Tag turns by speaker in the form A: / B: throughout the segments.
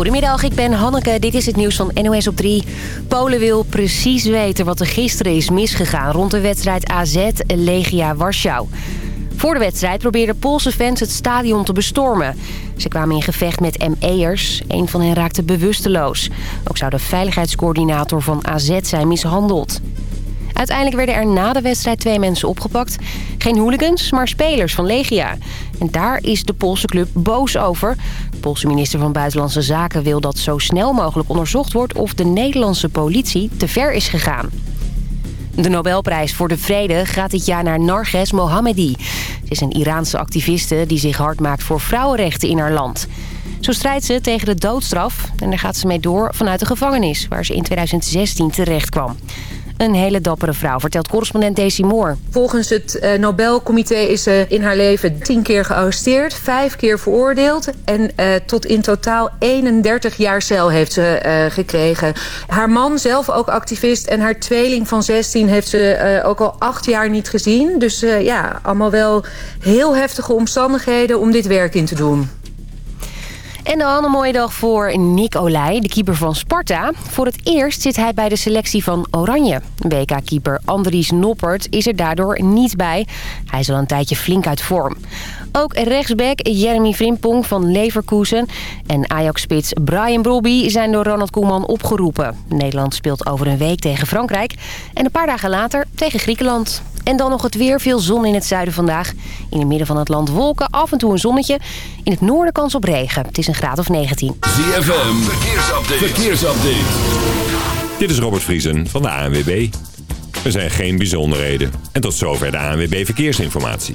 A: Goedemiddag, ik ben Hanneke. Dit is het nieuws van NOS op 3. Polen wil precies weten wat er gisteren is misgegaan... rond de wedstrijd AZ-Legia Warschau. Voor de wedstrijd probeerden Poolse fans het stadion te bestormen. Ze kwamen in gevecht met ME'ers. Een van hen raakte bewusteloos. Ook zou de veiligheidscoördinator van AZ zijn mishandeld. Uiteindelijk werden er na de wedstrijd twee mensen opgepakt. Geen hooligans, maar spelers van Legia. En daar is de Poolse club boos over. De Poolse minister van Buitenlandse Zaken wil dat zo snel mogelijk onderzocht wordt... of de Nederlandse politie te ver is gegaan. De Nobelprijs voor de Vrede gaat dit jaar naar Narges Mohammadi. Ze is een Iraanse activiste die zich hard maakt voor vrouwenrechten in haar land. Zo strijdt ze tegen de doodstraf en daar gaat ze mee door vanuit de gevangenis... waar ze in 2016 terecht kwam. Een hele dappere vrouw, vertelt correspondent Daisy Moore.
B: Volgens het uh, Nobelcomité is ze in haar leven tien keer gearresteerd, vijf keer veroordeeld... en uh, tot in totaal 31 jaar cel heeft ze uh, gekregen. Haar man, zelf ook activist, en haar tweeling van 16 heeft ze ook al acht jaar niet gezien. Dus ja, allemaal wel heel heftige omstandigheden om dit werk in te doen.
A: En dan een mooie dag voor Nick Olij, de keeper van Sparta. Voor het eerst zit hij bij de selectie van Oranje. WK-keeper Andries Noppert is er daardoor niet bij. Hij is al een tijdje flink uit vorm. Ook rechtsback Jeremy Frimpong van Leverkusen en Ajax-spits Brian Brobby zijn door Ronald Koeman opgeroepen. Nederland speelt over een week tegen Frankrijk en een paar dagen later tegen Griekenland. En dan nog het weer. Veel zon in het zuiden vandaag. In het midden van het land wolken. Af en toe een zonnetje. In het noorden kans op regen. Het is een graad of 19.
C: ZFM. Verkeersupdate. Verkeersupdate.
D: Dit is Robert Vriesen van de ANWB. Er zijn geen bijzonderheden. En tot zover de ANWB Verkeersinformatie.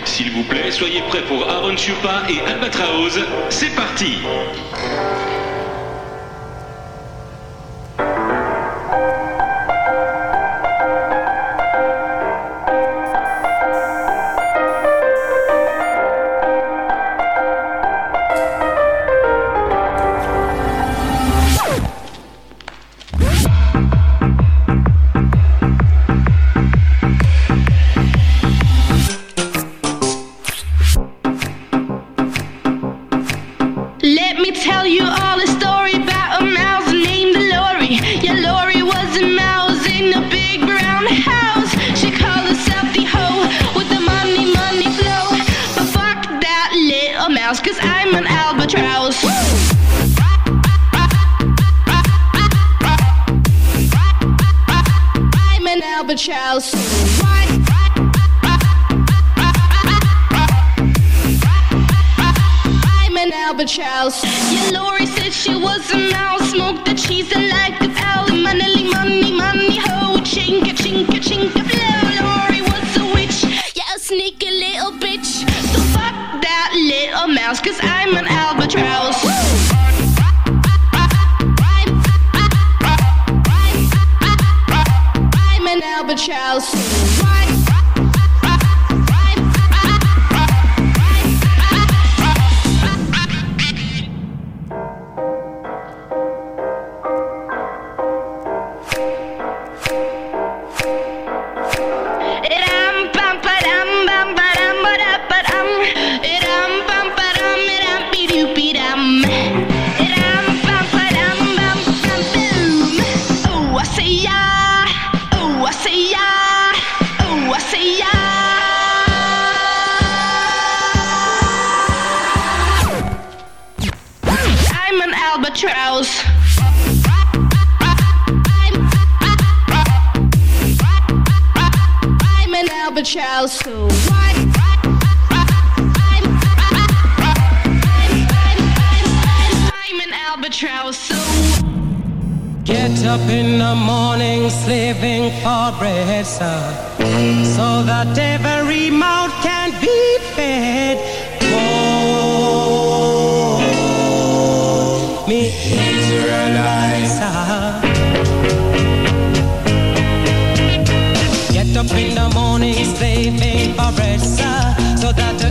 E: s'il vous plaît, soyez prêts pour Aaron Chupa et Albatraoz. C'est parti
F: Get up in the morning, slaving for bread, sir, so that every mouth can be fed. Oh, me Israelites. Get up in the morning, slaving for bread, sir, so that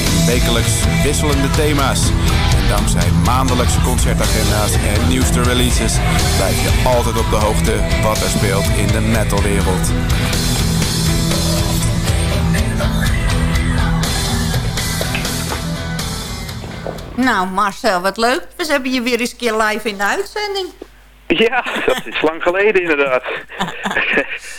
G: Wekelijks wisselende thema's. En dankzij maandelijkse concertagenda's en nieuwste releases blijf je altijd op de hoogte wat er speelt in de metalwereld.
H: Nou Marcel, wat leuk. We hebben je weer eens een keer live in de uitzending.
I: Ja, dat is lang geleden inderdaad.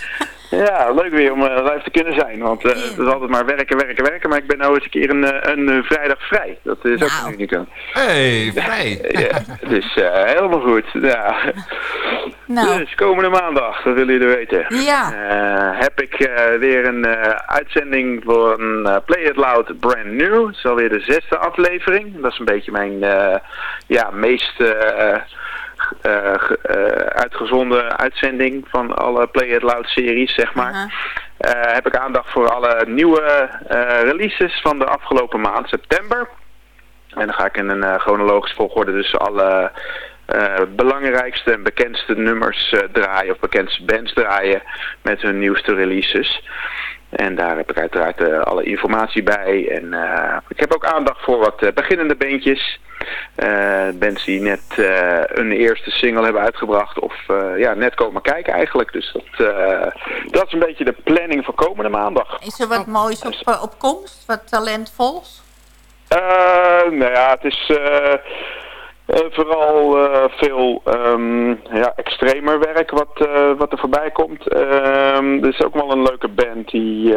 I: ja, leuk weer om uh, live te kunnen zijn. Want uh, het is altijd maar werken, werken, werken. Maar ik ben nou eens een keer een, uh, een vrijdag vrij. Dat is nou. ook uniek.
J: hey, vrij.
I: ja, dus helemaal goed. Ja.
H: Nou.
I: Dus komende maandag, dat willen jullie weten.
H: Ja.
I: heb ik weer een uitzending voor een Play It Loud Brand New. Het is alweer de zesde aflevering. Dat is een beetje mijn ja, meest... Uh, uh, uitgezonden uitzending van alle Play It Loud series, zeg maar. -huh. heb ik aandacht voor alle nieuwe releases van de afgelopen maand, september. En dan ga ik in een chronologische volgorde dus alle belangrijkste en bekendste nummers draaien, of bekendste bands draaien met hun nieuwste releases. En daar heb ik uiteraard uh, alle informatie bij. En uh, ik heb ook aandacht voor wat uh, beginnende bandjes. bands die net een eerste single hebben uitgebracht. Of ja, net komen kijken eigenlijk. Dus dat, dat is een beetje de planning voor komende maandag.
H: Is er wat moois op, op komst? Wat talentvols?
I: nou ja, het is... Eh, vooral eh, veel ehm, ja, extremer werk wat, eh, wat er voorbij komt. Ehm, er is ook wel een leuke band die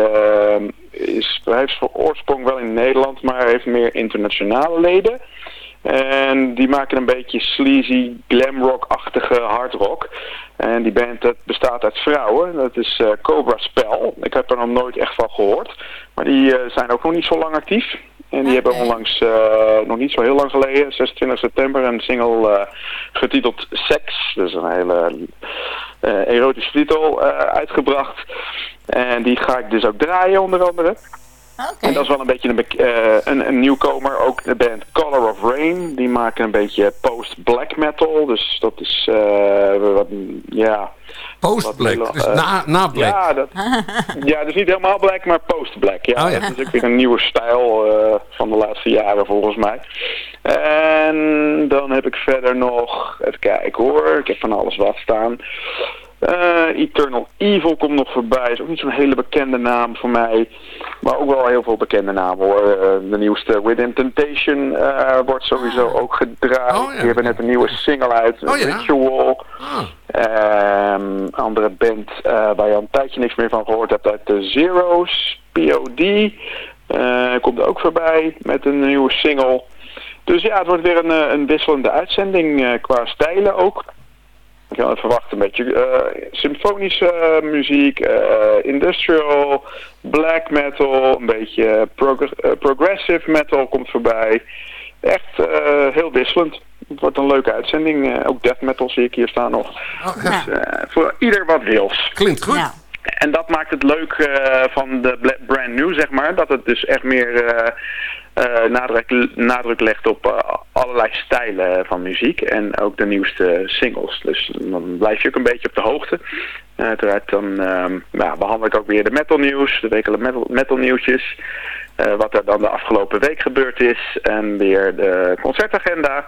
I: is, heeft van oorsprong wel in Nederland, maar heeft meer internationale leden. En die maken een beetje sleazy, glamrock-achtige hardrock. En die band dat bestaat uit vrouwen. Dat is Cobra Spell. Ik heb er nog nooit echt van gehoord. Maar die zijn ook nog niet zo lang actief. En die hebben onlangs, eh, nog niet zo heel lang geleden, 26 september, een single eh, getiteld Sex. Dat is een hele eh, erotische titel uitgebracht. En die ga ik dus ook draaien onder andere. En dat is wel een beetje een, eh, een, een nieuwkomer. Ook de band Color of Rain. Die maken een beetje post-black metal. Dus dat is, eh, wat, ja...
J: Post-black, dus na, na black.
I: Ja, dat, ja, dus niet helemaal black, maar post-black. Ja,
J: Oh, ja.
I: dat is ook weer een nieuwe stijl eh, van de laatste jaren volgens mij. En dan heb ik verder nog, even kijken hoor, ik heb van alles wat staan. Eh, Eternal Evil komt nog voorbij. Is ook niet zo'n hele bekende naam voor mij. Maar ook wel heel veel bekende namen hoor. Eh, de nieuwste Within Temptation eh, wordt sowieso ook gedraaid. Die hebben net een nieuwe single uit.
J: Oh, ja.
I: Ritual. Ehm, andere band waar je al een tijdje niks meer van gehoord hebt uit de Zero's. POD. eh, komt ook voorbij met een nieuwe single. Dus ja, het wordt weer een, een wisselende uitzending qua stijlen ook. Ik had verwacht een beetje eh, symfonische eh, muziek, eh, industrial, black metal, een beetje prog- progressive metal komt voorbij. Echt eh, heel wisselend. Het wordt een leuke uitzending. Eh, ook death metal zie ik hier staan nog. Dus eh, voor ieder wat wils.
J: Klinkt goed.
I: En dat maakt het leuk eh, van de brand new, zeg maar. Dat het dus echt meer nadruk, nadruk legt op eh, allerlei stijlen van muziek. En ook de nieuwste singles. Dus dan blijf je ook een beetje op de hoogte. Uh, uiteraard dan ehm, ja, behandel ik ook weer de metal nieuws, de wekelijke metal, metal nieuwtjes. Eh, wat er dan de afgelopen week gebeurd is. En weer de concertagenda.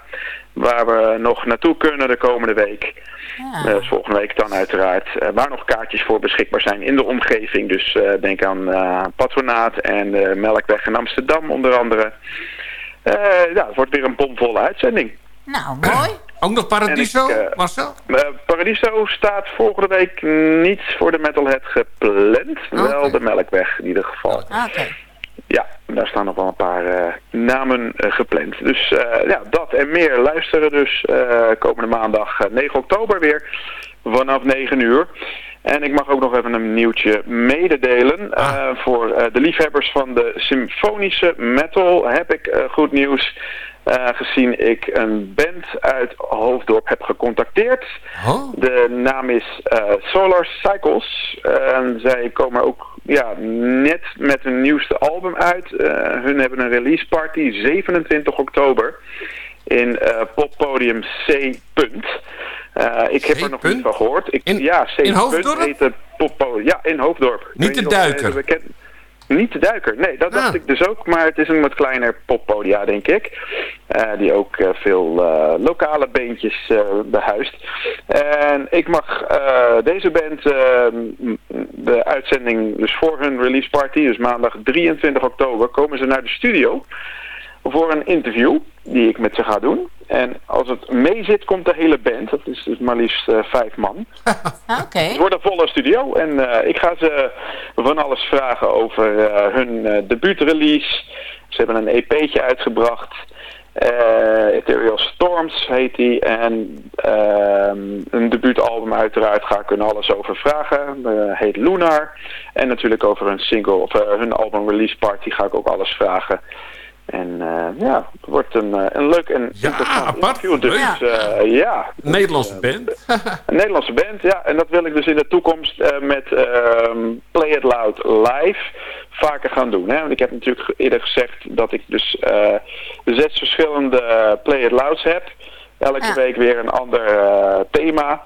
I: Waar we nog naartoe kunnen de komende week. Eh, dus volgende week dan uiteraard. eh, waar nog kaartjes voor beschikbaar zijn in de omgeving. Dus eh, denk aan eh, Patronaat en de Melkweg in Amsterdam onder andere. Eh, ja, het wordt weer een bomvolle uitzending.
K: Nou, mooi.
J: Ook nog Paradiso,
I: ik, eh,
J: Marcel?
I: Eh, Paradiso staat volgende week niet voor de Metalhead gepland. Wel de Melkweg in ieder geval.
K: Oké.
I: Ja, daar staan nog wel een paar eh, namen gepland. Dus eh, ja, dat en meer luisteren dus eh, komende maandag eh, 9 oktober weer vanaf 9 uur. En ik mag ook nog even een nieuwtje mededelen. Eh, voor eh, de liefhebbers van de symfonische metal heb ik goed nieuws. Gezien ik een band uit Hoofddorp heb gecontacteerd. De naam is eh, Solar Cycles. en zij komen ook ja, net met hun nieuwste album uit. Eh, hun hebben een release party 27 oktober in eh, poppodium C. Punt. Ik heb er nog niet van gehoord. Ik, ja, C.
J: in Hoofddorp?
I: heet het. Ja, in Hoofddorp.
J: Niet de duiker?
I: Niet de duiker, nee, dat dacht ik dus ook. Maar het is een wat kleiner poppodia, denk ik. Eh, die ook eh, veel eh, lokale beentjes eh, behuist. En ik mag deze band eh, m- de uitzending, dus voor hun release party, dus maandag 23 oktober, komen ze naar de studio voor een interview die ik met ze ga doen. En als het mee zit, komt de hele band. Dat is dus maar liefst eh, vijf man.
K: Oké.
I: Het wordt een volle studio en eh, ik ga ze van alles vragen over eh, hun eh, debuutrelease. Ze hebben een EP'tje uitgebracht. Eh, Ethereal Storms heet die. En ehm, een debuutalbum uiteraard ga ik hun alles over vragen. Heet Lunar. En natuurlijk over hun single of eh, hun album release party ga ik ook alles vragen. En eh, ja, het wordt een, eh, een leuk en interessant interview. Dus eh, ja,
J: Nederlandse band.
I: een Nederlandse band, ja. En dat wil ik dus in de toekomst eh, met ehm, Play It Loud live vaker gaan doen. Hè? Want ik heb natuurlijk eerder gezegd dat ik dus eh, zes verschillende Play It Louds heb. Elke week weer een ander eh, thema.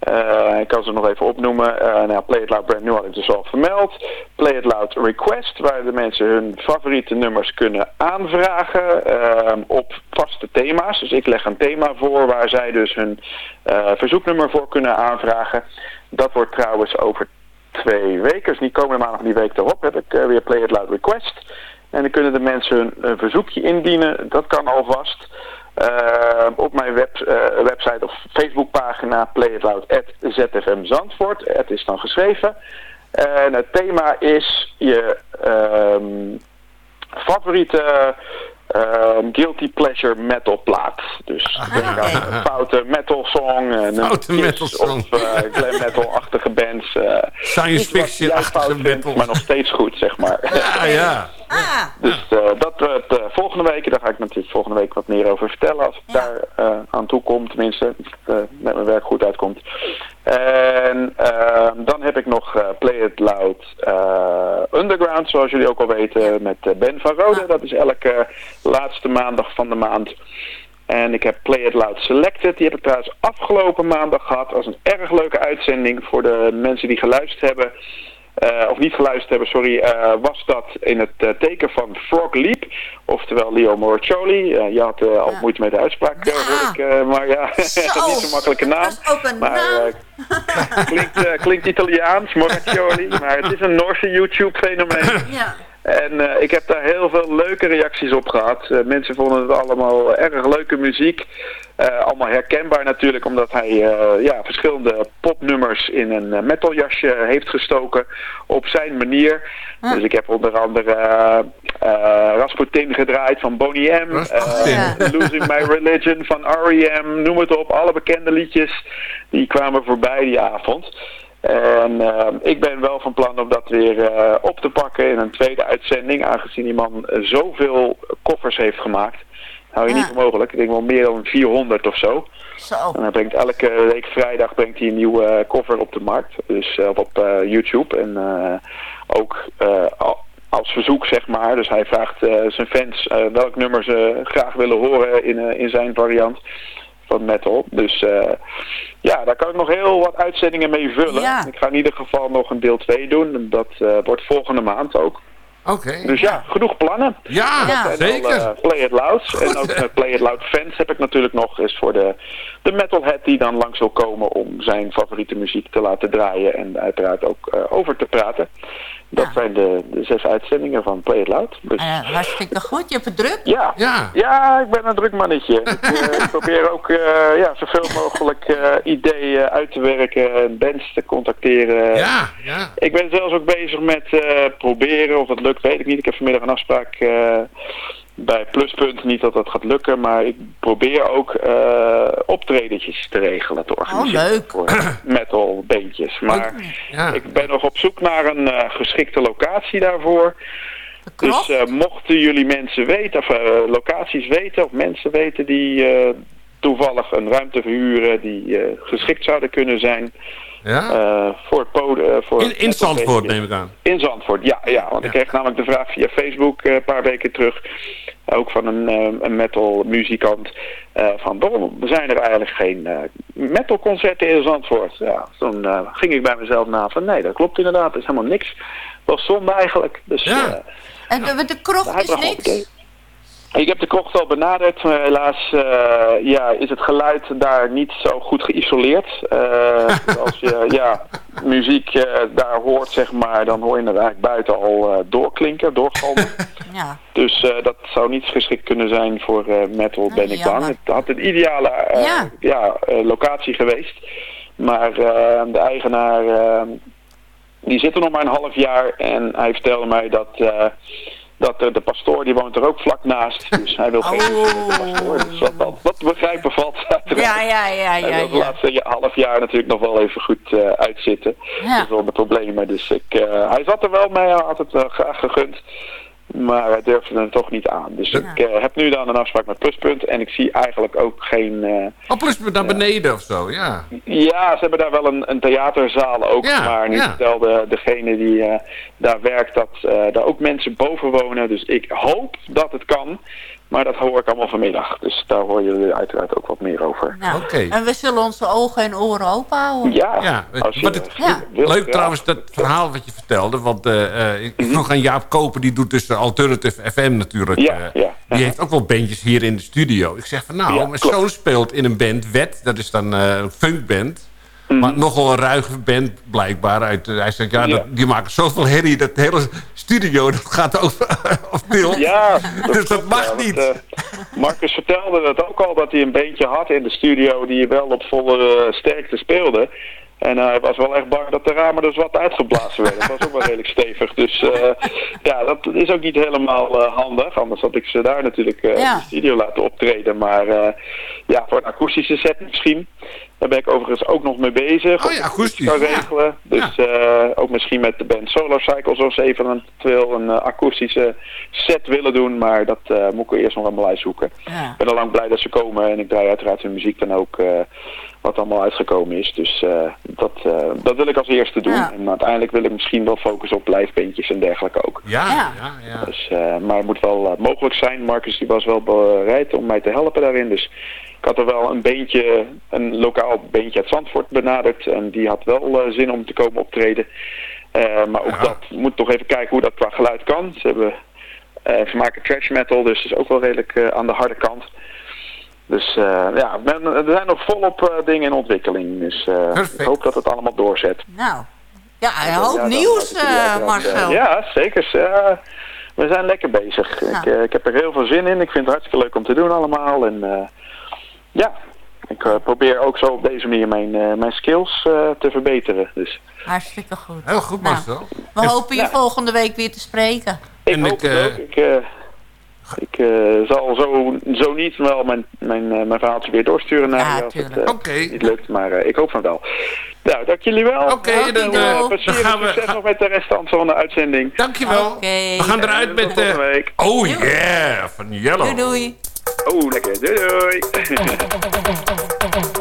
I: Eh, ik kan ze nog even opnoemen. Eh nou, Play It Loud Brand New had ik dus al vermeld. Play It Loud Request, waar de mensen hun favoriete nummers kunnen aanvragen eh, op vaste thema's. Dus ik leg een thema voor waar zij dus hun verzoeknummer voor kunnen aanvragen. Dat wordt trouwens over twee weken, dus niet komende maandag, die week erop, heb ik weer Play It Loud Request. En dan kunnen de mensen hun verzoekje indienen. Dat kan alvast. Eh, op mijn web, eh, website of Facebookpagina Play It Loud at ZFM Zandvoort. Het is dan geschreven. En het thema is je ehm, favoriete ehm, guilty pleasure metal plaat. Dus denk aan een foute metal song, een
J: Foute metal song.
I: of uh, glam metal-achtige bands. eh,
J: Science fiction-achtige metal.
I: Maar nog steeds goed, zeg maar.
J: Ja, ja.
I: Dus eh, dat wordt eh, volgende week. Daar ga ik natuurlijk volgende week wat meer over vertellen. Als ik daar eh, aan toe kom, tenminste. Als het eh, met mijn werk goed uitkomt. En eh, dan heb ik nog eh, Play It Loud eh, Underground, zoals jullie ook al weten, met eh, Ben van Rode. Dat is elke laatste maandag van de maand. En ik heb Play It Loud Selected. Die heb ik trouwens afgelopen maandag gehad. Was een erg leuke uitzending voor de mensen die geluisterd hebben. Eh, of niet geluisterd hebben, sorry, eh, was dat in het eh, teken van Frog Leap, oftewel Leo Moraccioli. Je had al moeite met de uitspraak, hoor ik, maar ja, niet zo'n makkelijke naam.
K: Ook een
I: maar eh, klinkt, klinkt Italiaans, Moraccioli, maar het is een Noorse YouTube-fenomeen.
K: Ja.
I: En eh, ik heb daar heel veel leuke reacties op gehad. Eh, mensen vonden het allemaal erg leuke muziek. Eh, allemaal herkenbaar natuurlijk, omdat hij ja, verschillende popnummers in een metaljasje heeft gestoken op zijn manier. Dus ik heb onder andere Rasputin gedraaid van Boney M. Losing My Religion van R.E.M. Noem het op, alle bekende liedjes die kwamen voorbij die avond. En eh, ik ben wel van plan om dat weer eh, op te pakken in een tweede uitzending, aangezien die man zoveel koffers heeft gemaakt. Nou, je niet voor mogelijk. Ik denk wel meer dan 400 of zo.
K: Zo.
I: En hij brengt elke week vrijdag brengt hij een nieuwe cover op de markt. Dus eh, op YouTube. En ook al- als verzoek, zeg maar. Dus hij vraagt zijn fans welk nummer ze graag willen horen in, in zijn variant van metal. Dus eh, ja, daar kan ik nog heel wat uitzendingen mee vullen.
K: Ja.
I: Ik ga in ieder geval nog een deel 2 doen. En Dat eh, wordt volgende maand ook.
J: Oké.
I: Dus ja, genoeg plannen.
J: Ja,
I: al,
J: zeker.
I: eh, Play It Loud. En ook met Play It Loud fans heb ik natuurlijk nog eens voor de, de metalhead die dan langs wil komen om zijn favoriete muziek te laten draaien en uiteraard ook eh, over te praten. Dat zijn de, de zes uitzendingen van Play It Loud. Dus,
K: Eh, hartstikke goed, je hebt het druk.
I: ja.
J: Ja.
I: ja, ik ben een druk mannetje. ik, eh, probeer ook eh, ja, zoveel mogelijk eh, ideeën uit te werken, bands te contacteren.
J: Ja, ja.
I: Ik ben zelfs ook bezig met eh, proberen, of dat lukt weet ik niet. Ik heb vanmiddag een afspraak eh, bij Pluspunt. Niet dat dat gaat lukken, maar ik probeer ook eh optredentjes te regelen, te organiseren.
K: Oh, leuk.
I: Voor metal beentjes. Maar
J: Ja.
I: ik ben nog op zoek naar een eh, geschikte locatie daarvoor. Dus eh, mochten jullie mensen weten, of locaties weten, of mensen weten die toevallig een ruimte verhuren die geschikt zouden kunnen zijn
J: Ja?
I: eh, voor het podium. voor
J: In, in Zandvoort neem ik aan.
I: in Zandvoort, ja. ja want ik kreeg namelijk de vraag via Facebook eh, een paar weken terug. Ook van een, eh, een metal muzikant. eh, van waarom zijn er eigenlijk geen eh metal concerten in Zandvoort? Ja, toen eh, ging ik bij mezelf na van nee, dat klopt inderdaad. Er is helemaal niks. Dat was zonde eigenlijk. Dus,
J: Ja.
I: eh,
K: En de, de krocht is
I: bracht
K: niks?
I: Ik heb de krocht al benaderd, maar helaas eh, ja, is het geluid daar niet zo goed geïsoleerd. Eh, als je ja, muziek eh, daar hoort, zeg maar, dan hoor je het eigenlijk buiten al doorklinken, doorgalmen.
K: Ja.
I: dus dat zou niet geschikt kunnen zijn voor metal, ben ik bang. Het had een ideale
K: Ja.
I: ja. locatie geweest. Maar de eigenaar, die zit er nog maar een half jaar en hij vertelde mij dat... eh, dat er de pastoor, die woont er ook vlak naast. Dus hij wil geen
K: Oh.
I: pastoor. Dus wat, wat, begrijpen valt uiteraard.
K: Ja, ja, ja,
I: Hij
K: ja.
I: wil het laatste half jaar natuurlijk nog wel even goed eh, uitzitten.
K: Ja.
I: Wel de problemen. Dus ik, eh, hij zat er wel mee, hij had het eh, graag gegund. Maar hij durfde er toch niet aan. Dus ik eh, heb nu dan een afspraak met Pluspunt. En ik zie eigenlijk ook geen... eh,
J: Oh, plus naar beneden of zo, ja.
I: ja, ze hebben daar wel een, een theaterzaal ook.
J: Ja,
I: maar nu
J: ja.
I: vertelde degene die eh, daar werkt dat eh, daar ook mensen boven wonen. Dus ik hoop dat het kan. Maar dat hoor ik allemaal vanmiddag. Dus daar hoor je uiteraard ook wat meer over.
K: Nou,
J: Oké.
K: En we zullen onze ogen en oren open houden.
I: Ja,
J: Ja,
I: als je
J: wat het-
K: Ja.
J: Leuk
I: ja.
J: trouwens dat verhaal wat je vertelde. Want eh, eh, ik vroeg aan Jaap Koper, die doet dus de Alternative FM natuurlijk.
I: Ja,
J: eh,
I: ja.
J: Die heeft ook wel bandjes hier in de studio. Ik zeg van nou,
I: Ja,
J: mijn
I: klopt.
J: zoon speelt in een band, Wet. Dat is dan een funkband. Maar nogal een ruige band blijkbaar. Uit, eh, hij zegt, ja, dat, die maken zoveel herrie. Dat hele studio dat gaat over of beeld.
I: Ja,
J: dus dat mag
I: ja, want,
J: niet.
I: eh, Marcus vertelde het ook al dat hij een beentje had in de studio die wel op volle eh, sterkte speelde. En hij was wel echt bang dat de ramen dus wat uitgeblazen werden. Dat was ook wel redelijk stevig. Dus ja, dat is ook niet helemaal handig. Anders had ik ze daar natuurlijk
K: Ja.
I: in de studio laten optreden. Maar ja, voor een akoestische set misschien. Daar ben ik overigens ook nog mee bezig.
J: Oh ja, akoestisch,
I: Kan
J: ja.
I: regelen. Dus eh, ook misschien met de band Solar Cycles of ze eventueel een eh, akoestische set willen doen. Maar dat eh, moet ik eerst nog allemaal uitzoeken.
K: Ja.
I: Ik ben al lang blij dat ze komen. En ik draai uiteraard hun muziek dan ook. eh, wat allemaal uitgekomen is. Dus eh, dat, eh, dat wil ik als eerste doen.
K: Ja.
I: En uiteindelijk wil ik misschien wel focussen op livebandjes en dergelijke ook.
J: Ja,
K: Ja.
J: ja.
I: Dus, eh, maar het moet wel mogelijk zijn. Marcus die was wel bereid om mij te helpen daarin. Dus ik had er wel een beentje, een lokaal beentje uit Zandvoort benaderd. En die had wel eh, zin om te komen optreden. Eh, maar ook
J: Ja.
I: dat moet toch even kijken hoe dat qua geluid kan. Ze hebben eh, ze maken trash metal, dus dat is ook wel redelijk eh, aan de harde kant. Dus eh, ja, men, er zijn nog volop eh, dingen in ontwikkeling. Dus eh, ik hoop dat het allemaal doorzet.
K: Nou, ja, een hoop
I: Ja,
K: nieuws, eh, Marcel.
I: ja, zeker. Eh, we zijn lekker bezig. Ik, eh, ik heb er heel veel zin in. Ik vind het hartstikke leuk om te doen allemaal. En eh, ja, ik eh, probeer ook zo op deze manier mijn, eh, mijn skills eh, te verbeteren. Dus
K: Hartstikke goed.
J: Heel goed,
K: Nou,
J: Marcel.
K: We hopen je
I: Ja.
K: volgende week weer te spreken.
I: ik
J: En
I: hoop
J: ik,
I: het
J: eh,
I: ook. Ik, eh, ik eh, zal zo, zo niet wel mijn, mijn, eh, mijn verhaaltje weer doorsturen naar
K: Ja,
I: je het
K: tuurlijk.
J: Oké.
I: niet lukt. Maar eh, ik hoop van wel. Nou, dank jullie wel.
J: Oké, dan, dan gaan we-
I: succes
J: ga-
I: nog met de restant van de uitzending.
J: Dankjewel.
K: Oké.
J: We gaan eruit
I: En
J: met... eh
I: week.
J: oh yeah, van Yellow.
K: Doei doei.
I: Oh, lekker. Doei doei.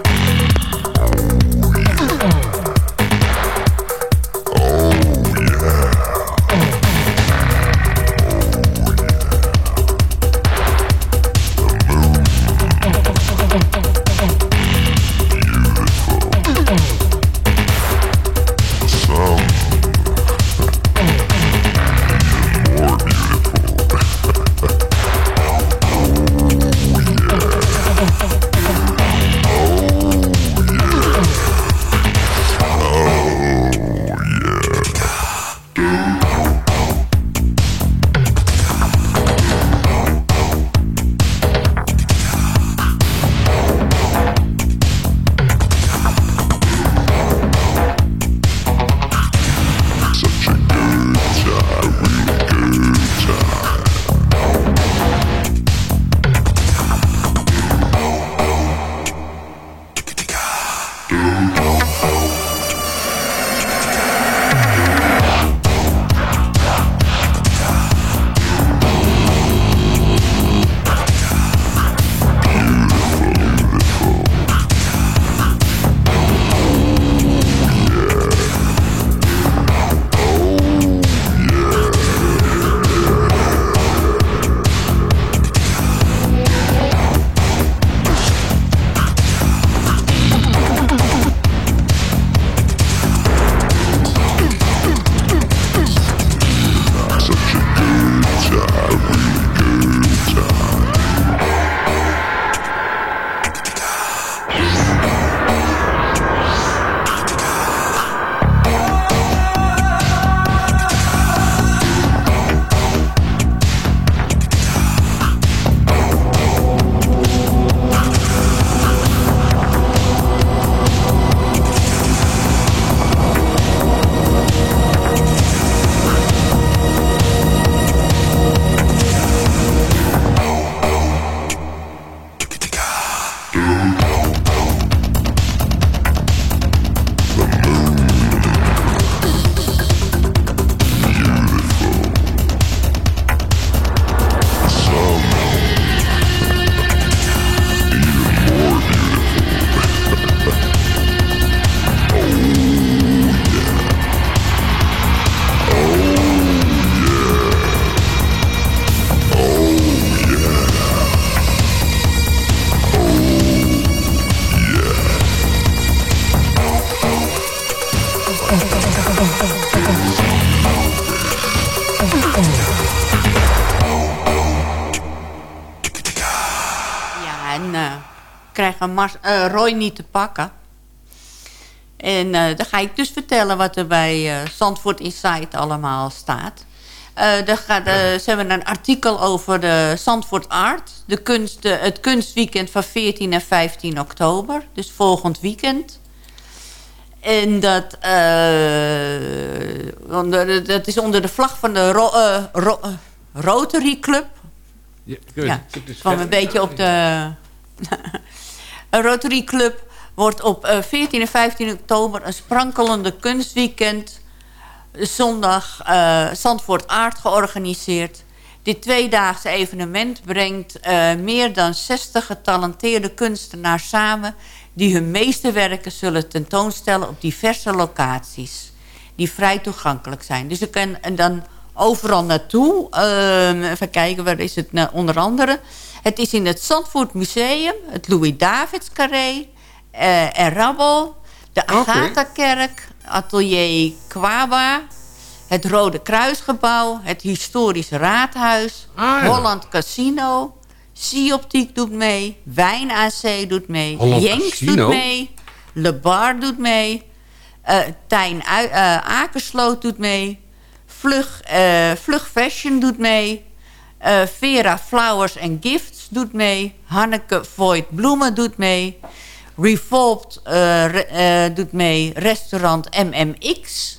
K: Ja, en eh Mars, Roy niet te pakken. En eh dan ga ik dus vertellen wat er bij eh Zandvoort Insight allemaal staat. Er gaat, ze hebben een artikel over de Zandvoort Art. De kunst, de- het kunstweekend van 14 en 15 oktober. Dus volgend weekend. En dat, onder, dat is onder de vlag van de Ro- Ro- Rotary Club.
J: Ja,
K: Ja, kwam een beetje op de... een Rotary Club wordt op eh, 14 en 15 oktober een sprankelende kunstweekend... zondag eh Zandvoort Aard georganiseerd. Dit tweedaagse evenement brengt eh, meer dan 60 getalenteerde kunstenaars samen... die hun meeste werken zullen tentoonstellen op diverse locaties... die vrij toegankelijk zijn. Dus je kan dan overal naartoe. Ehm, even kijken, waar is het nou, onder andere? Het is in het Zandvoort Museum, het Louis-Davids Carré... eh en Rabbel, de Agatha-kerk, Atelier Kwaba... het Rode Kruisgebouw, het Historisch Raadhuis...
J: Ah, ja.
K: Holland Casino, Sioptiek doet mee... Wijn AC doet mee,
J: Holland
K: Jenks
J: Casino?
K: doet mee... Le Bar doet mee... eh Tijn eh, Akersloot doet mee... Vlug, Vlug Fashion doet mee... eh, Vera Flowers and Gifts doet mee... Hanneke Voigt Bloemen doet mee... Revolved eh, re- eh, doet mee... Restaurant MMX...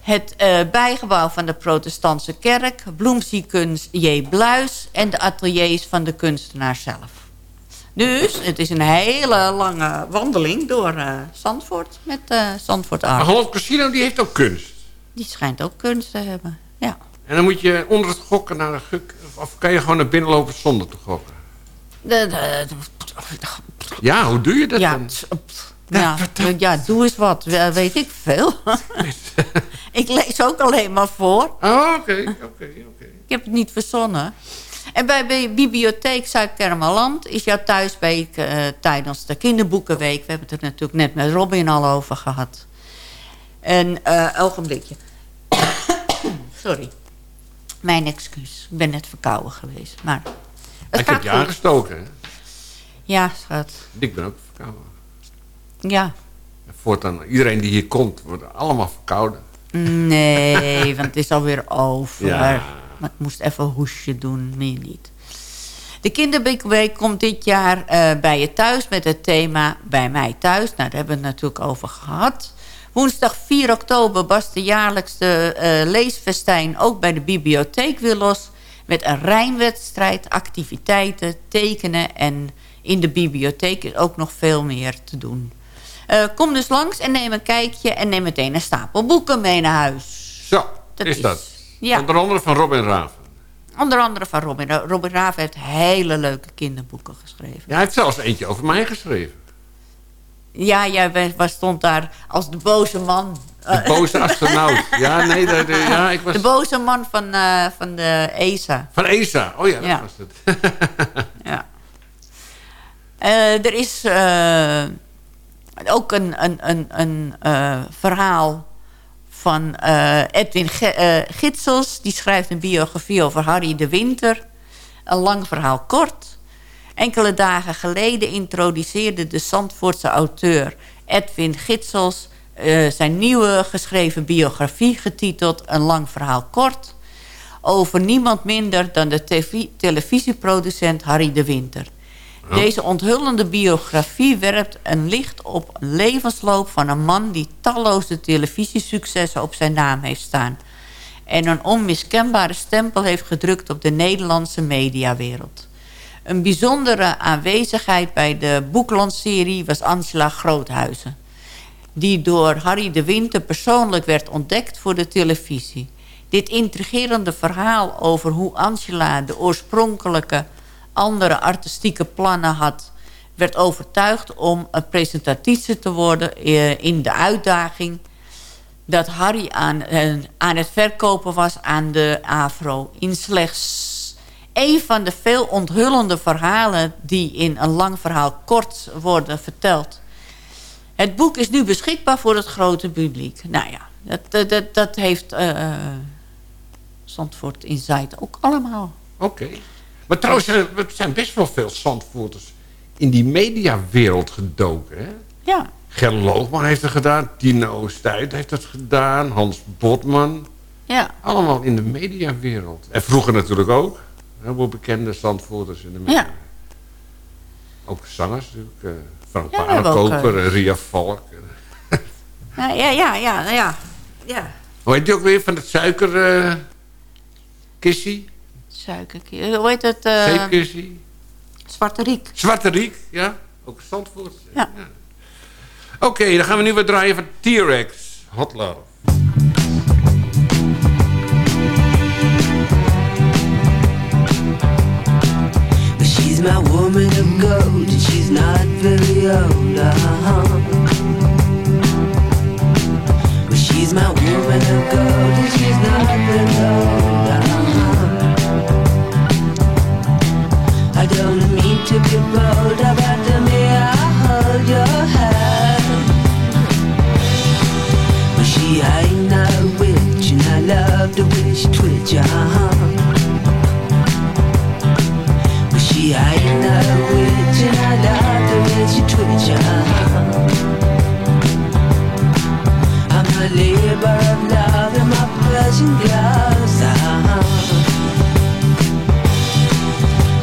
K: Het bijgebouw van de protestantse kerk... bloemziekunst J. Bluis... en de ateliers van de kunstenaar zelf. Dus het is een hele lange wandeling door Zandvoort... met Zandvoort
J: Maar
K: Art.
J: Holland Casino die heeft ook kunst.
K: Die schijnt ook kunst te hebben, ja.
J: En dan moet je onder het gokken naar de guk... Of kan je gewoon naar binnen lopen zonder te gokken?
K: De, de-
J: Ja, hoe doe je dat
K: ja,
J: dan?
K: ja, ja, doe eens wat. We- Weet ik veel. ik lees ook alleen maar voor.
J: Oh, oké, oké, oké.
K: Ik heb het niet verzonnen. En bij bij Bibliotheek Zuid-Kermeland is jouw thuisweek eh, tijdens de kinderboekenweek. We hebben het er natuurlijk net met Robin al over gehad. En, eh ogenblikje. Sorry. Mijn excuus. Ik ben net verkouden geweest. Maar het
J: Ik heb je aangestoken, hè?
K: Ja, schat.
J: Ik ben ook verkouden.
K: Ja.
J: Voortaan, iedereen die hier komt, wordt allemaal verkouden.
K: Nee, want het is alweer over.
J: Ja.
K: Maar ik moest even een hoesje doen, meer niet. De Kinderboekenweek komt dit jaar eh, bij je thuis met het thema Bij mij thuis. Nou, daar hebben we het natuurlijk over gehad. Woensdag 4 oktober barst de jaarlijkse eh, leesfestijn ook bij de bibliotheek weer los. Met een rijmwedstrijd, activiteiten, tekenen en in de bibliotheek is ook nog veel meer te doen. Eh, kom dus langs en neem een kijkje en neem meteen een stapel boeken mee naar huis.
J: Zo,
K: Dat
J: is
K: is-
J: dat.
K: ja.
J: Onder andere van Robin Raven.
K: Onder andere van Robin. Ra- Robin Raaf heeft hele leuke kinderboeken geschreven.
J: Ja, hij heeft zelfs eentje over mij geschreven.
K: Ja, jij was, stond daar als de boze man.
J: De boze astronaut. Ja, nee, de, de- ja, ik was...
K: De boze man van, eh, van de ESA.
J: Van ESA. Oh ja, dat
K: Ja.
J: was het.
K: Ja. Eh, er is eh, ook een, een, een, een verhaal van Edwin Gitsels. Die schrijft een biografie over Harry de Winter. Een lang verhaal kort. Enkele dagen geleden introduceerde de Zandvoortse auteur Edwin Gitsels... eh, zijn nieuwe geschreven biografie getiteld Een lang verhaal kort... over niemand minder dan de tv televisieproducent Harry de Winter. Deze onthullende biografie werpt een licht op een levensloop van een man... die talloze televisiesuccessen op zijn naam heeft staan... en een onmiskenbare stempel heeft gedrukt op de Nederlandse mediawereld. Een bijzondere aanwezigheid bij de boeklansserie was Angela Groothuizen... die door Harry de Winter persoonlijk werd ontdekt voor de televisie. Dit intrigerende verhaal over hoe Angela de oorspronkelijke andere artistieke plannen had... werd overtuigd om een presentatrice te worden eh, in de uitdaging... dat Harry aan, eh, aan het verkopen was aan de AVRO. In slechts een van de veel onthullende verhalen... die in een lang verhaal kort worden verteld. Het boek is nu beschikbaar voor het grote publiek. Nou ja, dat, dat, dat, heeft eh Zandvoort Insight ook allemaal.
J: Oké. Maar trouwens, er zijn best wel veel Zandvoorters in die mediawereld gedoken, hè?
K: Ja.
J: Ger Loogman heeft het gedaan. Tino Stuit heeft het gedaan. Hans Botman.
K: Ja.
J: Allemaal in de mediawereld. En vroeger natuurlijk ook. Heel veel bekende Zandvoorters in de media.
K: Ja.
J: Ook zangers natuurlijk. eh, Frank
K: Ja,
J: Paardenkoper,
K: eh,
J: Ria Valk.
K: Ja, ja, ja, ja, ja. ja.
J: Hoe heet die ook weer van het suiker... eh kissie?
K: Suikerkie. Hoe heet het? eh,
J: Zeepkissie?
K: Zwarte Riek.
J: Zwarte Riek, ja. Ook Zandvoort.
K: Ja.
J: Oké, dan gaan we nu wat draaien van T-Rex. Hot Love.
L: My woman of gold, and she's not very old. Uh-huh. But she's my woman of gold, and she's not very old. Uh-huh. I don't mean to be bold, but to me I hold your hand. But she ain't no witch, and I love the she twitch. Uh-huh. yayına Uyucun hala döveci tutacağım I'm a labor of love in my virgin gloves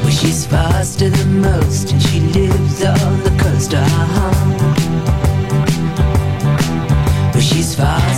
L: Well she's faster than most and she lives on the coast Well she's faster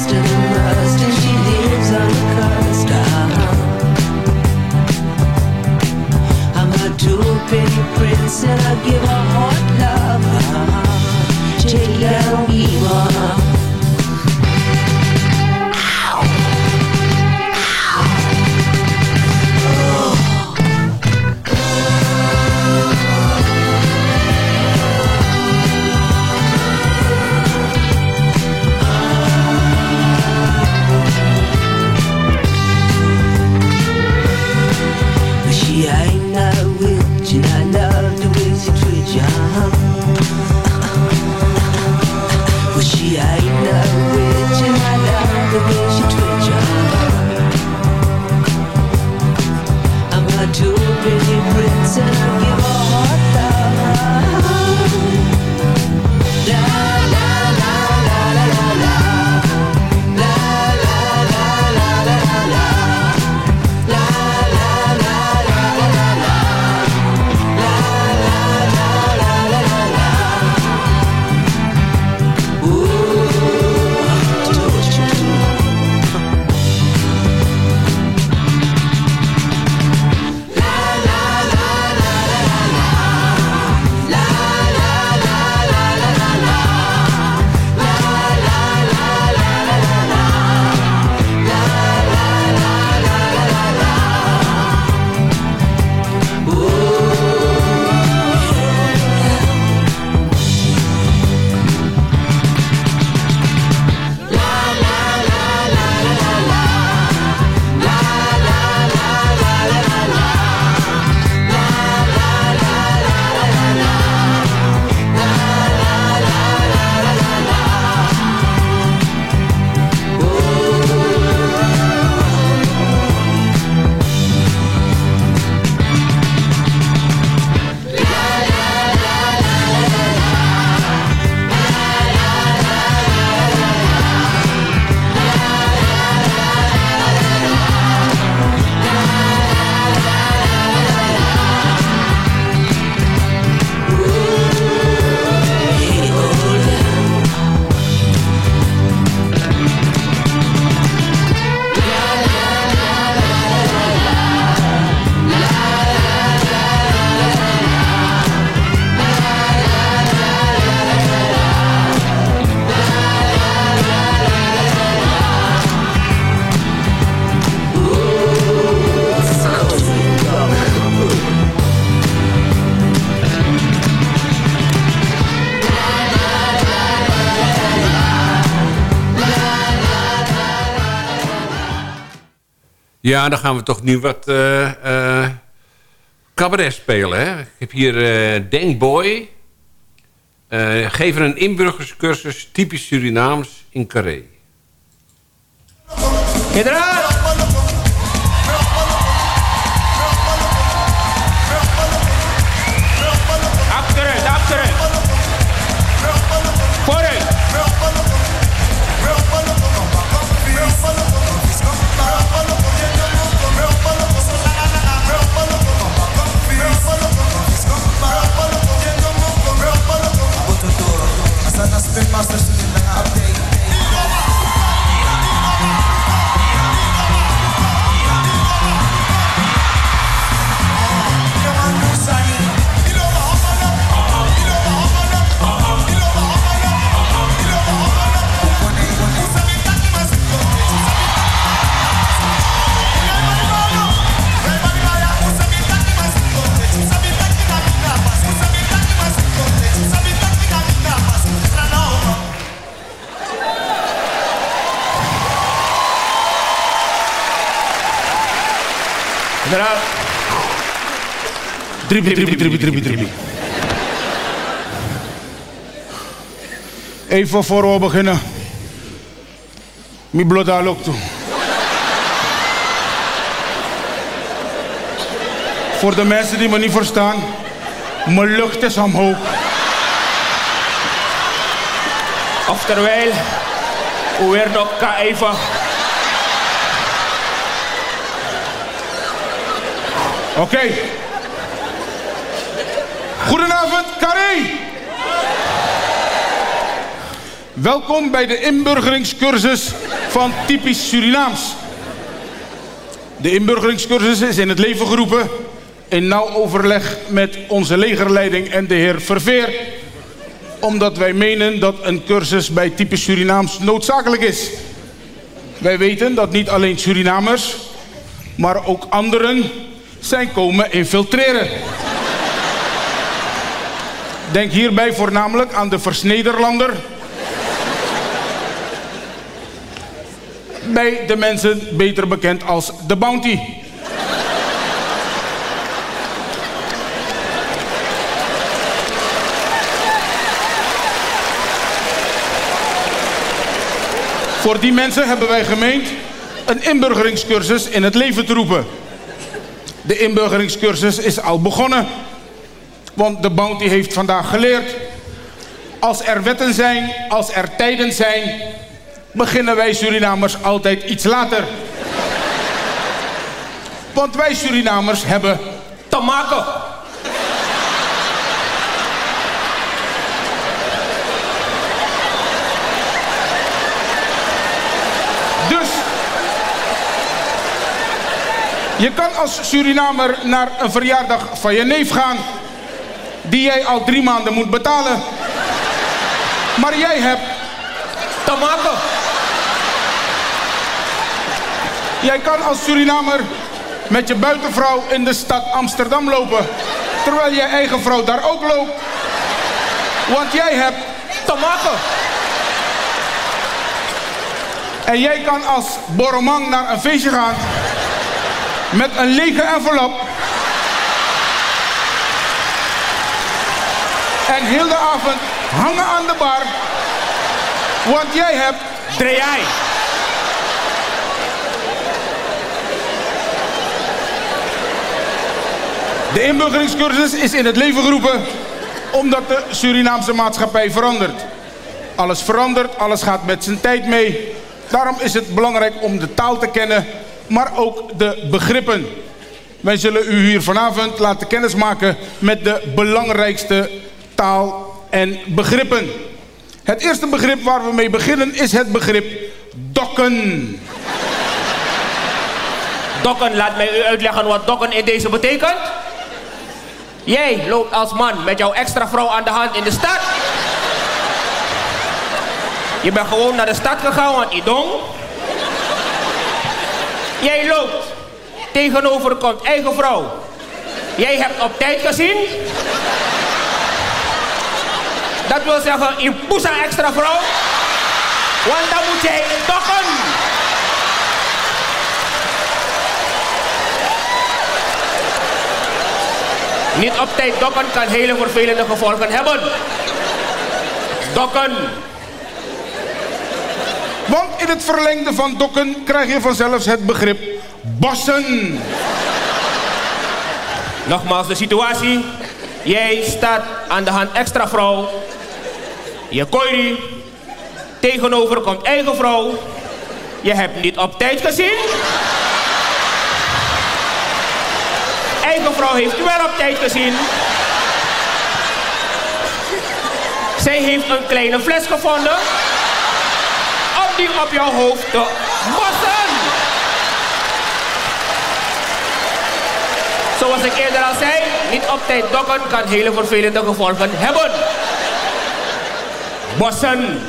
J: Ja, dan gaan we toch nu wat eh, cabaret spelen. Hè? Ik heb hier Denk Boy. Geven een inburgerscursus typisch Surinaams in Carré.
M: monsters Dribbie, dribbie, dribbie, dribbie, dribbie. Even voor we beginnen. Mi bloda ook toe. Voor de mensen die me niet verstaan. Mijn lucht is omhoog.
N: Oftewel, weer nog even.
M: Oké Carré. Welkom bij de inburgeringscursus van Typisch Surinaams. De inburgeringscursus is in het leven geroepen in nauw overleg met onze legerleiding en de heer Verveer. Omdat wij menen dat een cursus bij Typisch Surinaams noodzakelijk is. Wij weten dat niet alleen Surinamers, maar ook anderen zijn komen infiltreren. Denk hierbij voornamelijk aan de Versnederlander. Bij de mensen beter bekend als de Bounty. Voor die mensen hebben wij gemeend een inburgeringscursus in het leven te roepen. De inburgeringscursus is al begonnen. Want de Bounty heeft vandaag geleerd. Als er wetten zijn, als er tijden zijn, beginnen wij Surinamers altijd iets later. Want wij Surinamers hebben te maken. Dus je kan als Surinamer naar een verjaardag van je neef gaan, die jij al drie maanden moet betalen. Maar jij hebt te maken. Jij kan als Surinamer met je buitenvrouw in de stad Amsterdam lopen, terwijl je eigen vrouw daar ook loopt. Want jij hebt te maken. En jij kan als Boromang naar een feestje gaan met een lege envelop. En heel de avond hangen aan de bar. Want jij hebt drie De inburgeringscursus is in het leven geroepen omdat de Surinaamse maatschappij verandert. Alles verandert, alles gaat met zijn tijd mee. Daarom is het belangrijk om de taal te kennen, maar ook de begrippen. Wij zullen u hier vanavond laten kennismaken met de belangrijkste taal en begrippen. Het eerste begrip waar we mee beginnen is het begrip dokken.
N: Dokken, laat mij u uitleggen wat dokken in deze betekent. Jij loopt als man met jouw extra vrouw aan de hand in de stad. Je bent gewoon naar de stad gegaan, want Idong. Jij loopt. Tegenover komt eigen vrouw. Jij hebt op tijd gezien. Dat wil zeggen, in poesa extra vrouw. Want dan moet jij dokken. Niet op tijd dokken kan hele vervelende gevolgen hebben. Dokken.
M: Want in het verlengde van dokken krijg je vanzelfs het begrip bossen.
N: Nogmaals de situatie. Jij staat aan de hand extra vrouw. Je koiri. Tegenover komt eigen vrouw. Je hebt niet op tijd gezien. Eigen vrouw heeft u wel op tijd gezien. Zij heeft een kleine fles gevonden. Om die op jouw hoofd te bossen. Zoals ik eerder al zei, niet op tijd dokken kan hele vervelende gevolgen hebben. Bossen.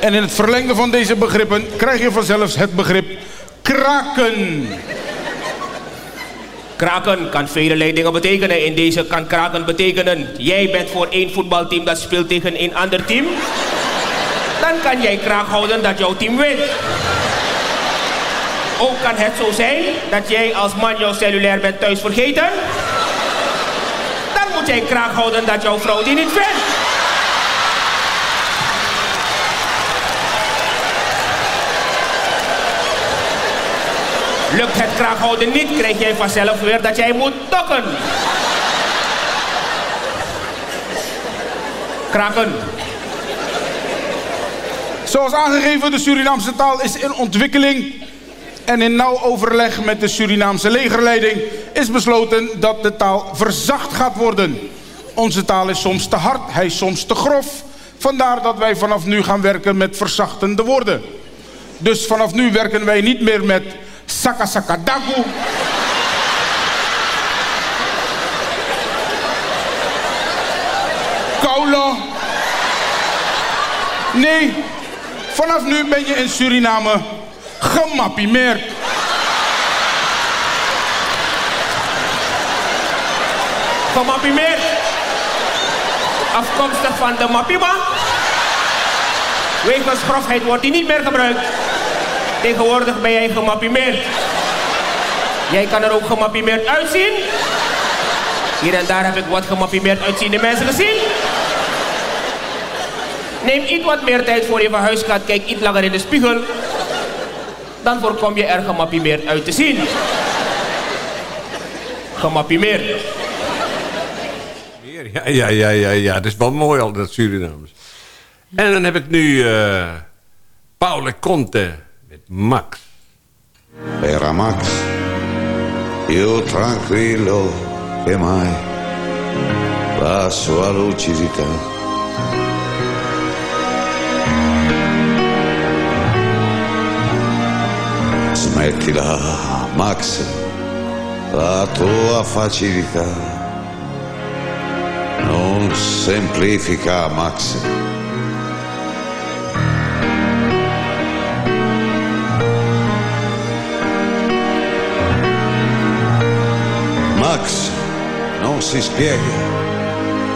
M: En in het verlengde van deze begrippen krijg je vanzelfs het begrip kraken.
N: Kraken kan vele dingen betekenen. In deze kan kraken betekenen... jij bent voor één voetbalteam dat speelt tegen een ander team. Dan kan jij kraak houden dat jouw team wint. Ook kan het zo zijn dat jij als man jouw cellulair bent thuis vergeten. Dan moet jij kraak houden dat jouw vrouw die niet vindt. Lukt het kraak houden niet, krijg jij vanzelf weer dat jij moet dokken. Kraken.
M: Zoals aangegeven, de Surinaamse taal is in ontwikkeling. En in nauw overleg met de Surinaamse legerleiding is besloten dat de taal verzacht gaat worden. Onze taal is soms te hard, hij is soms te grof. Vandaar dat wij vanaf nu gaan werken met verzachtende woorden. Dus vanaf nu werken wij niet meer met saka saka dagu. Kaulo. Nee, vanaf nu ben je in Suriname gemappimeerd.
N: Gemappimeerd. Afkomstig van de Mappiba. Wegens grofheid wordt die niet meer gebruikt. Tegenwoordig ben jij gemappimeerd. Jij kan er ook gemappimeerd uitzien. Hier en daar heb ik wat gemappimeerd uitziende mensen gezien. Neem iets wat meer tijd voor je van huis gaat. Kijk iets langer in de spiegel. Dan voorkom je er gemappimeerd uit te zien. Gemappimeerd.
J: Ja, ja, ja, ja, ja. Dat is wel mooi al, dat Surinaams. En dan heb ik nu eh Paolo Conte met Max.
O: Era Max, io tranquillo che mai la sua lucidità. Smettila, Max, la tua facilità non semplifica, Max. Max, non si spiega.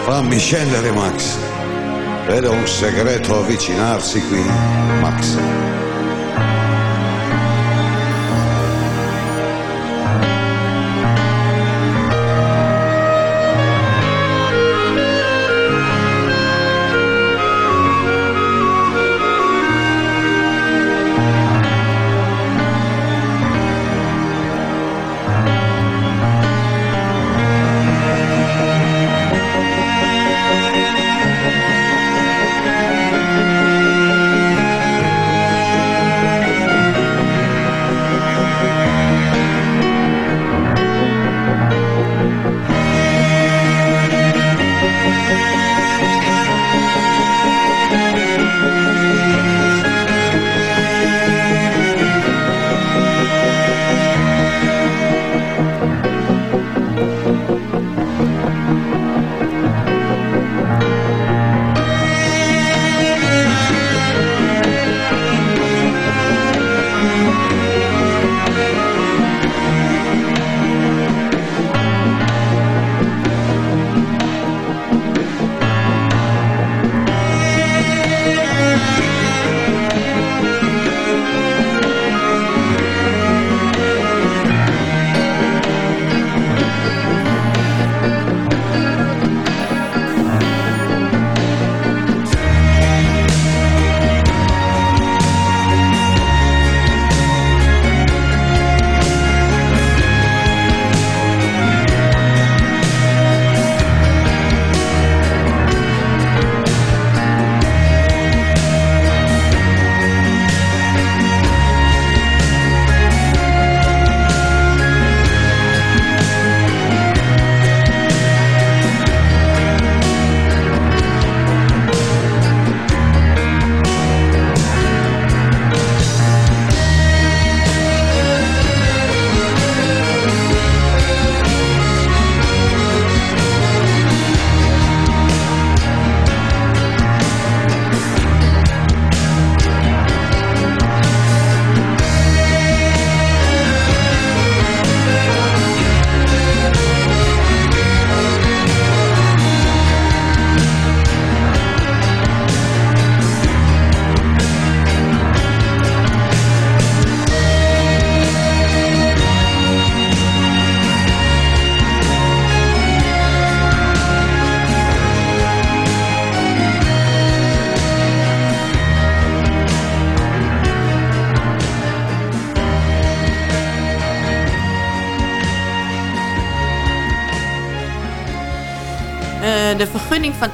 O: Fammi scendere, Max. Vedo un segreto avvicinarsi qui, Max.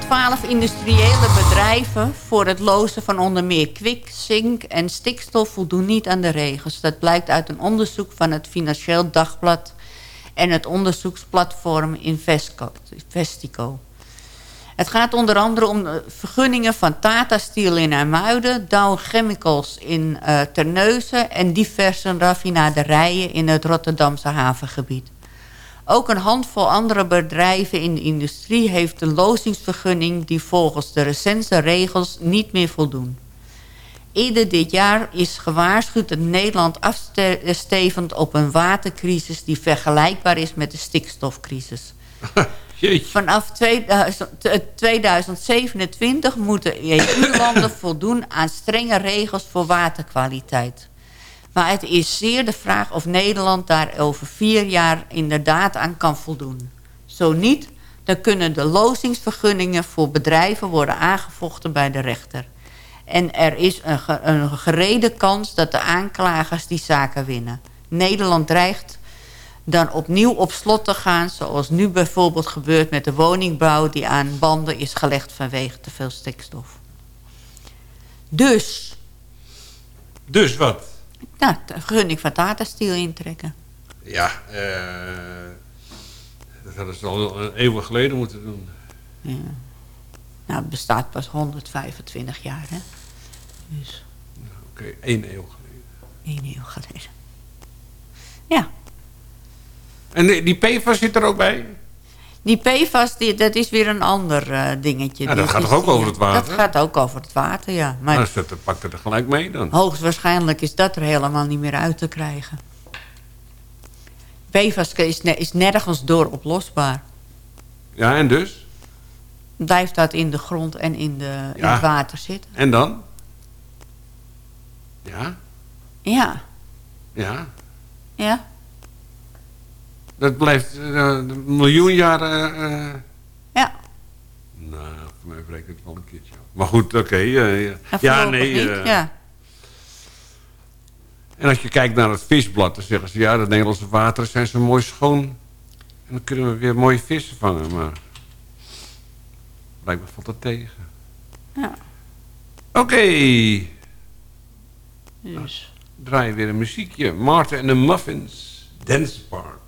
K: 12 industriële bedrijven... voor het lozen van onder meer kwik, zink en stikstof... voldoen niet aan de regels. Dat blijkt uit een onderzoek van het Financieel Dagblad... en het onderzoeksplatform. Investico. Het gaat onder andere om vergunningen van Tata Steel in Amuiden... Dow Chemicals in uh, Terneuzen... en diverse raffinaderijen in het Rotterdamse havengebied. Ook een handvol andere bedrijven in de industrie heeft een lozingsvergunning... die volgens de recente regels niet meer voldoen. Eerder dit jaar is gewaarschuwd dat Nederland afstevend op een watercrisis... die vergelijkbaar is met de stikstofcrisis. Vanaf 2027 moeten EU-landen voldoen aan strenge regels voor waterkwaliteit. Maar het is zeer de vraag of Nederland daar over vier jaar inderdaad aan kan voldoen. Zo niet, dan kunnen de lozingsvergunningen voor bedrijven worden aangevochten bij de rechter. En er is een, een gerede kans dat de aanklagers die zaken winnen. Nederland dreigt dan opnieuw op slot te gaan... zoals nu bijvoorbeeld gebeurt met de woningbouw... die aan banden is gelegd vanwege te veel stikstof. Dus...
J: Dus wat?
K: Nou, de gunning van Tata Steel intrekken.
J: Ja, eh, dat hadden ze al een eeuw geleden moeten doen.
K: Ja. Nou, het bestaat pas 125 jaar, hè. Dus.
J: Oké, okay, één eeuw geleden.
K: Eén eeuw geleden. Ja.
J: En die, die PFAS zit er ook bij?
K: Die PFAS, die, dat is weer een ander uh, dingetje.
J: Ja, dat
K: die
J: gaat toch ook over het water?
K: Dat gaat ook over het water, ja. Maar
J: nou, dat pakt het er gelijk mee dan.
K: Hoogstwaarschijnlijk is dat er helemaal niet meer uit te krijgen. PFAS is, is nergens door oplosbaar.
J: Ja, en dus?
K: Blijft dat in de grond en in, de, ja. in het water zitten.
J: En dan? Ja?
K: Ja.
J: Ja?
K: Ja.
J: Dat blijft uh, een miljoen jaren... Uh,
K: ja.
J: Nou, voor mij breekt het wel een keertje. Maar goed, oké. Okay, ja. nee.
K: Ja.
J: En als je kijkt naar het visblad, dan zeggen ze... ja, de Nederlandse wateren zijn zo mooi schoon. En dan kunnen we weer mooie vissen vangen. Maar blijkbaar valt dat tegen.
K: Ja.
J: Oké. Okay.
K: Dus.
J: Nou, draai weer een muziekje. Martin en de Muffins. Dance Park.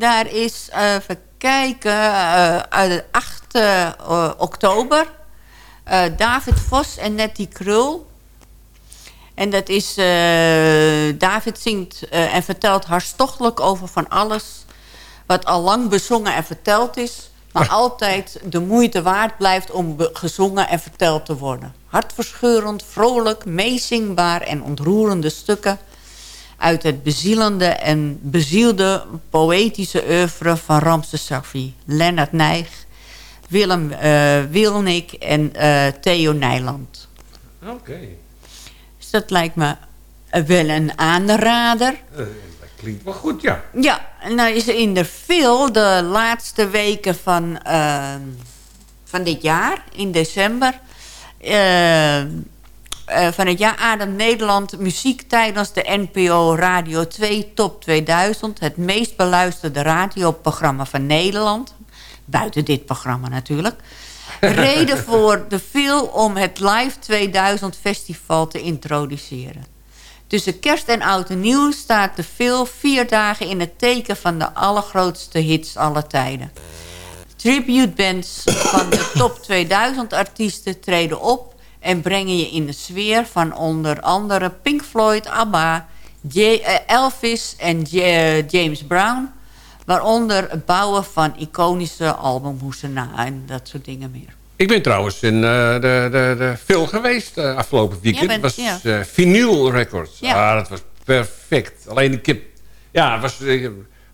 K: Daar is, uh, even kijken, eh, uh, 8 eh, oktober. David Vos en Nettie Krul. En dat is, David zingt en vertelt hartstochtelijk over van alles... wat al lang bezongen en verteld is... maar altijd de moeite waard blijft om gezongen en verteld te worden. Hartverscheurend, vrolijk, meezingbaar en ontroerende stukken uit het bezielende en bezielde poëtische oeuvre van Ramses Safi, Lennart Nijg, Willem eh, Wilnik en eh, Theo Nijland.
J: Oké.
K: Dus dat lijkt me wel een aanrader.
J: Eh, dat klinkt wel goed, ja.
K: Ja, en dan is er in de veel de laatste weken van, van dit jaar, in december... eh, van het jaar ademt Nederland muziek tijdens de NPO Radio 2 Top 2000. Het meest beluisterde radioprogramma van Nederland. Buiten dit programma natuurlijk. Reden voor de veel om het Live 2000 Festival te introduceren. Tussen kerst en oud en nieuw staat de veel vier dagen in het teken van de allergrootste hits aller tijden. Tribute bands van de top 2000 artiesten treden op en brengen je in de sfeer van onder andere Pink Floyd, ABBA, J- eh, Elvis en J- eh, James Brown. Waaronder het bouwen van iconische albumhoesen na en dat soort dingen meer.
J: Ik ben trouwens in eh, de, de, de film geweest eh, afgelopen weekend.
K: Jij bent-
J: Het was
K: ja.
J: Vinyl Records.
K: Ja.
J: Ah, dat was perfect. Alleen ik heb... Ja, het was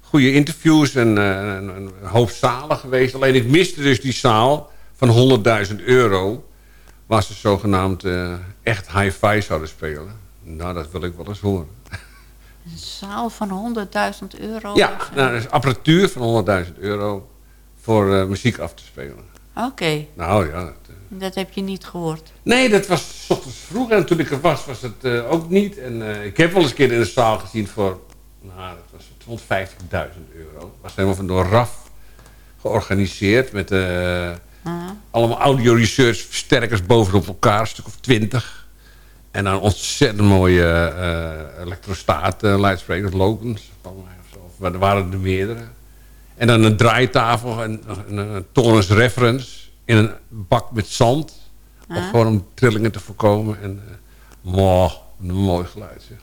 J: goede interviews en een, een hoop zalen geweest. Alleen ik miste dus die zaal van 100.000 euro. Waar ze zogenaamd eh, echt hi-fi zouden spelen. Nou, dat wil ik wel eens horen.
K: Een zaal van 100.000 euro?
J: Ja, nou, dat is apparatuur van 100.000 euro voor eh, muziek af te spelen.
K: Oké,
J: Nou ja, dat,
K: dat heb je niet gehoord.
J: Nee, dat was 's ochtends vroeg. En toen ik er was, was het eh, ook niet. En eh, ik heb wel eens een keer in de zaal gezien voor... Nou, dat was 250.000 euro. was helemaal van door RAF georganiseerd. Met eh, allemaal audio research versterkers bovenop elkaar. Een stuk of twintig. En dan ontzettend mooie eh elektrostaat uh, luidsprekers. Logans, of er waren er meerdere. En dan een draaitafel en een, tonus reference in een bak met zand. Of gewoon om trillingen te voorkomen. En uh, wow, een mooi geluid. Zeg.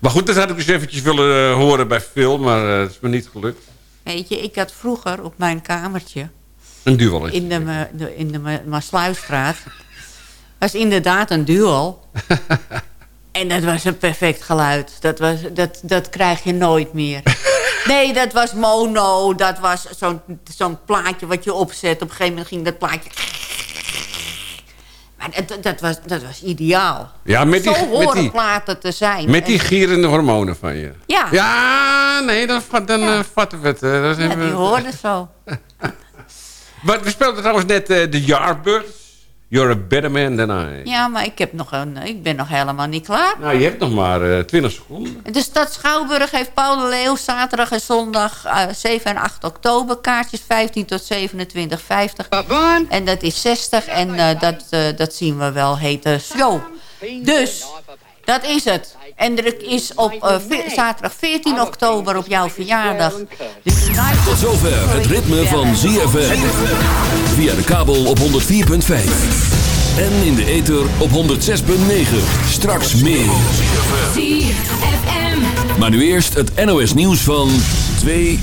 J: Maar goed, dat had ik dus eventjes willen uh, horen bij Phil. Maar uh, het is me niet gelukt.
K: Weet je, ik had vroeger op mijn kamertje...
J: Een duel.
K: In de, in de Maasluisstraat. was inderdaad een duel. en dat was een perfect geluid. Dat, was, dat, dat krijg je nooit meer. Nee, dat was mono. Dat was zo'n zo'n plaatje wat je opzet. Op een gegeven moment ging dat plaatje... Maar dat, dat, was, dat was ideaal.
J: Ja, met die,
K: Zo
J: met
K: horen
J: die,
K: platen te zijn.
J: met die
K: En-
J: gierende hormonen van je.
K: Ja.
J: Ja, nee, dan, dan eh, vatten we het. eh,
K: Ja, die hoorden zo.
J: Maar we speelden trouwens net eh, de Yardbirds. You're a better man than I.
K: Ja, maar ik, heb nog een, ik ben nog helemaal niet klaar.
J: Nou, je hebt nog maar eh 20 seconden.
K: De stad Schouwburg heeft Paul de Leeuw zaterdag en zondag eh, 7 en 8 oktober. Kaartjes 15 tot 27,50. En dat is 60 en eh, dat, eh, dat zien we wel hete show. Dus, dat is het. En er is op eh, ve- zaterdag 14 oktober op jouw verjaardag... de United
C: Tot zover het ritme van ZFM. Via de kabel op 104.5. En in de ether op 106.9. Straks meer. Maar nu eerst het NOS nieuws van 2